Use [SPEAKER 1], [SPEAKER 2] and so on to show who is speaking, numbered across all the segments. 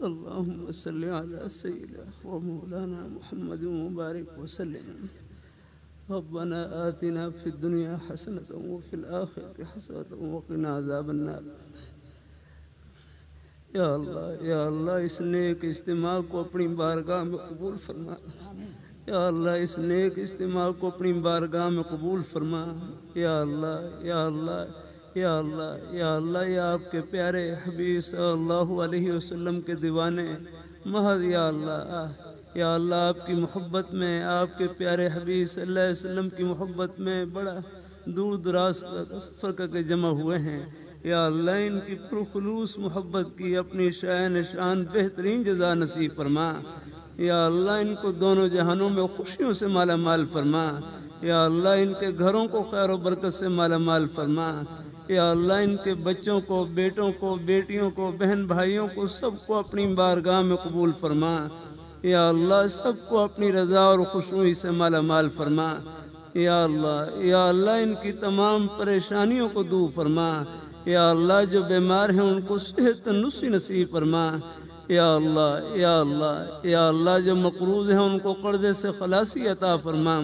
[SPEAKER 1] اللهم صل على سيدنا ومولانا محمد مبارك وسلم. ربنا آتنا في الدنيا حسنة وفي الآخرة حسنة وقنا عذاب النار. یا اللہ یا اللہ، اس نیک اجتماع کو اپنی بارگاہ میں قبول فرما۔ یا اللہ، اس نیک اجتماع کو اپنی بارگاہ میں قبول فرما۔ یا اللہ یا اللہ یا اللہ یا اللہ، یا آپ کے پیارے حبیب صلی اللہ علیہ وسلم کے دیوانے مہد یا اللہ یا اللہ، آپ کی محبت میں، آپ کے پیارے حبیب صلی اللہ علیہ وسلم کی محبت میں بڑا دور دراز کا سفر کر کے جمع ہوئے ہیں۔ یا اللہ، ان کی پرخلوص محبت کی اپنی شاعن شان بہترین جزا نصیب فرما۔ یا اللہ، ان کو دونوں جہانوں میں خوشیوں سے مالا مال فرما۔ یا اللہ، ان کے گھروں کو خیر و برکت سے مالا مال فرما۔ یا اللہ ان کے بچوں کو، بیٹوں کو، بیٹیوں کو، بہن بھائیوں کو سب کو اپنی بارگاہ میں قبول فرما۔ یا اللہ سب کو اپنی رضا اور خوشنوئی سے مالا مال فرما۔ یا اللہ یا اللہ ان کی تمام پریشانیوں کو دور فرما۔ یا اللہ جو بیمار ہیں ان کو صحت نسی نصیب فرما۔ یا اللہ یا اللہ یا اللہ جو مقروض ہیں ان کو قرضے سے خلاصی عطا فرما۔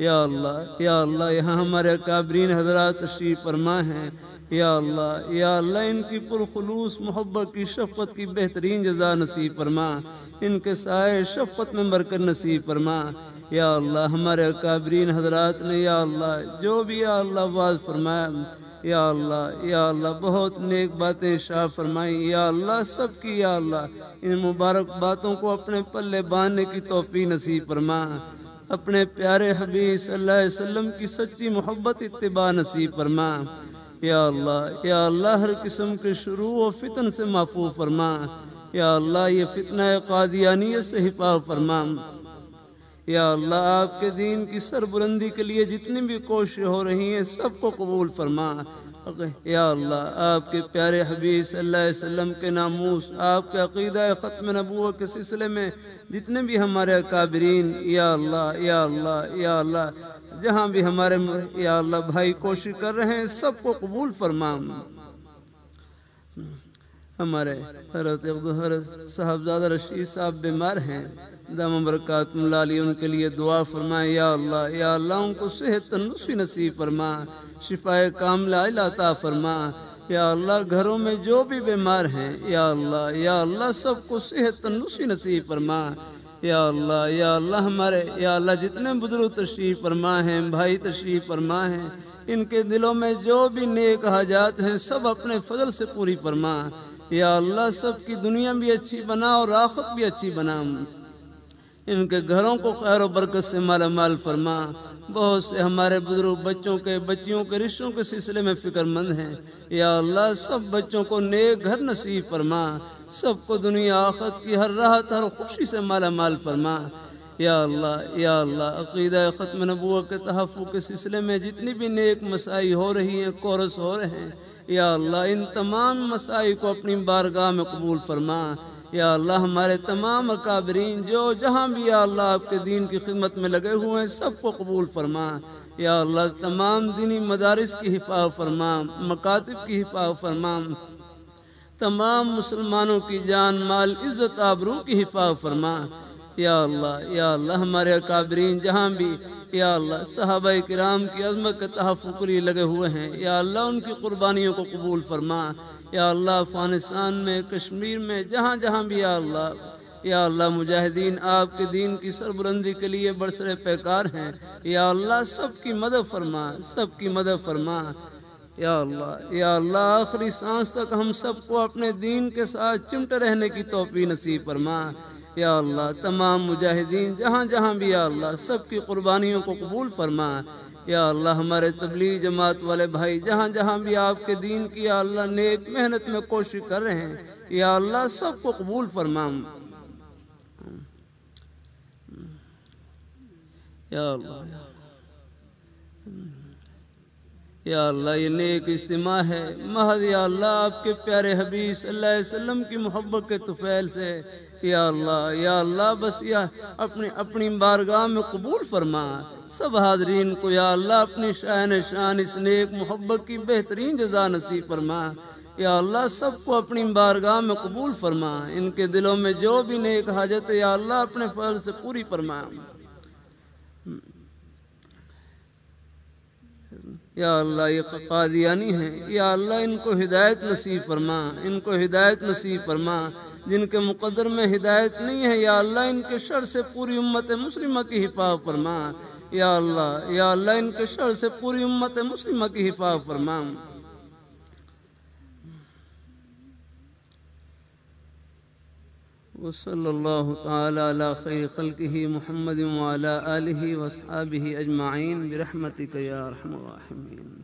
[SPEAKER 1] یا اللہ یا اللہ، یہاں ہمارے کابرین حضرات تشریف فرما ہیں۔ یا اللہ یا اللہ، ان کی پرخلوص محبت کی، شفقت کی بہترین جزا نصیب فرما۔ ان کے سائے شفقت میں برکت نصیب فرما۔ یا اللہ، ہمارے کابرین حضرات نے، یا اللہ، جو بھی یا اللہ واز فرمایا۔ یا اللہ یا اللہ، بہت نیک باتیں شاہ فرمائی یا اللہ، سب کی، یا اللہ، ان مبارک باتوں کو اپنے پلے باندھنے کی توفیق نصیب فرما۔ اپنے پیارے حبیب صلی اللہ علیہ وسلم کی سچی محبت اتباع نصیب فرما۔ یا اللہ یا اللہ، ہر قسم کے شروع و فتن سے محفوظ فرما۔ یا اللہ، یہ فتنہ قادیانیت سے حفاظ فرما۔ یا اللہ، آپ کے دین کی سربلندی کے لیے جتنی بھی کوششیں ہو رہی ہیں، سب کو قبول فرما۔ یا اللہ، آپ کے پیارے حبیب صلی اللہ علیہ وسلم کے ناموس، آپ کے عقیدہ ختم نبوت کے سلسلے میں جتنے بھی ہمارے اکابرین، یا اللہ یا اللہ یا اللہ، جہاں بھی ہمارے یا اللہ بھائی کوشش کر رہے ہیں، سب کو قبول فرما۔ ہمارے حضرت حضرت صاحبزادہ رشید صاحب بیمار ہیں۔ دم برکات ملالی، ان کے لیے دعا فرمائے، یا اللہ یا اللہ، ان کو صحت تنسی نصیب فرما شفا کاملہ عطا فرما۔ یا اللہ، گھروں میں جو بھی بیمار ہیں، یا اللہ یا اللہ، سب کو صحت تنسی نصیب فرما۔ یا اللہ یا اللہ، ہمارے، یا اللہ، جتنے بزرگ تشریف فرما ہیں، بھائی تشریف فرما ہیں، ان کے دلوں میں جو بھی نیک حاجات ہیں، سب اپنے فضل سے پوری فرما۔ یا اللہ سب کی دنیا بھی اچھی بنا اور آخت بھی اچھی بنا۔ ان کے گھروں کو خیر و برکت سے مالا مال فرما۔ بہت سے ہمارے بزرگ بچوں کے بچیوں کے رشتوں کے سلسلے میں فکر مند ہیں۔ یا اللہ سب بچوں کو نیک گھر نصیب فرما۔ سب کو دنیا آخت کی ہر راحت، ہر خوشی سے مالا مال فرما۔ یا اللہ یا اللہ، عقیدہ ختم نبوت کے تحفظ کے سلسلے میں جتنی بھی نیک مسائی ہو رہی ہیں، کورس ہو رہے ہیں، یا اللہ، ان تمام مسائی کو اپنی بارگاہ میں قبول فرما۔ یا اللہ، ہمارے تمام اکابرین، جو جہاں بھی یا اللہ آپ کے دین کی خدمت میں لگے ہوئے ہیں، سب کو قبول فرما۔ یا اللہ، تمام دینی مدارس کی حفاظ فرما، مکاتب کی حفاظ فرما۔ تمام مسلمانوں کی جان، مال، عزت، آبرو کی حفاظ فرما۔ یا اللہ یا اللہ، ہمارے اکابرین جہاں بھی، یا اللہ، صحابہ کرام کی عظمت کے تحفظ کے لیے لگے ہوئے ہیں۔ یا اللہ، ان کی قربانیوں کو قبول فرما۔ یا اللہ، افغانستان میں، کشمیر میں، جہاں جہاں بھی، یا اللہ۔ یا اللہ، مجاہدین آپ کے دین کی سربلندی کے لیے برسر پیکار ہیں۔ یا اللہ، سب کی مدد فرما، سب کی مدد فرما۔ یا اللہ یا اللہ، آخری سانس تک ہم سب کو اپنے دین کے ساتھ چمٹ رہنے کی توفیق نصیب فرما۔ یا اللہ، تمام مجاہدین، جہاں جہاں بھی، یا اللہ، سب کی قربانیوں کو قبول فرما۔ یا اللہ، ہمارے تبلیغ جماعت والے بھائی، جہاں جہاں بھی آپ کے دین کی، یا اللہ، نیک محنت میں کوشش کر رہے ہیں، یا اللہ، سب کو قبول فرما۔ یا اللہ۔ یا اللہ، یہ نیک اجتماع ہے۔ مہد یا اللہ، آپ کے پیارے حبیب صلی اللہ علیہ وسلم کی محبت کے طفیل سے۔ یا اللہ یا اللہ، بس یا اپنی اپنی بارگاہ میں قبول فرما۔ سب حاضرین کو یا اللہ، اپنی شان شان، اس نیک محبت کی بہترین جزا نصیب فرما۔ یا اللہ، سب کو اپنی بارگاہ میں قبول فرما۔ ان کے دلوں میں جو بھی نیک حاجت ہے، یا اللہ، اپنے فضل سے پوری فرما۔ یا اللہ، یہ قادیانی ہیں۔ یا اللہ، ان کو ہدایت نصیب فرما، ان کو ہدایت نصیب فرما۔ جن کے مقدر میں ہدایت نہیں ہے، یا اللہ، ان کے شر سے پوری امت مسلمہ کی حفاظ فرما۔ یا اللہ یا اللہ، ان کے شر سے پوری امت مسلمہ کی حفاظ فرما۔ وصلی اللہ تعالی علی خیر خلقہ محمد وعلی آلہ واصحابہ اجمعین برحمتک یا رحم الراحمین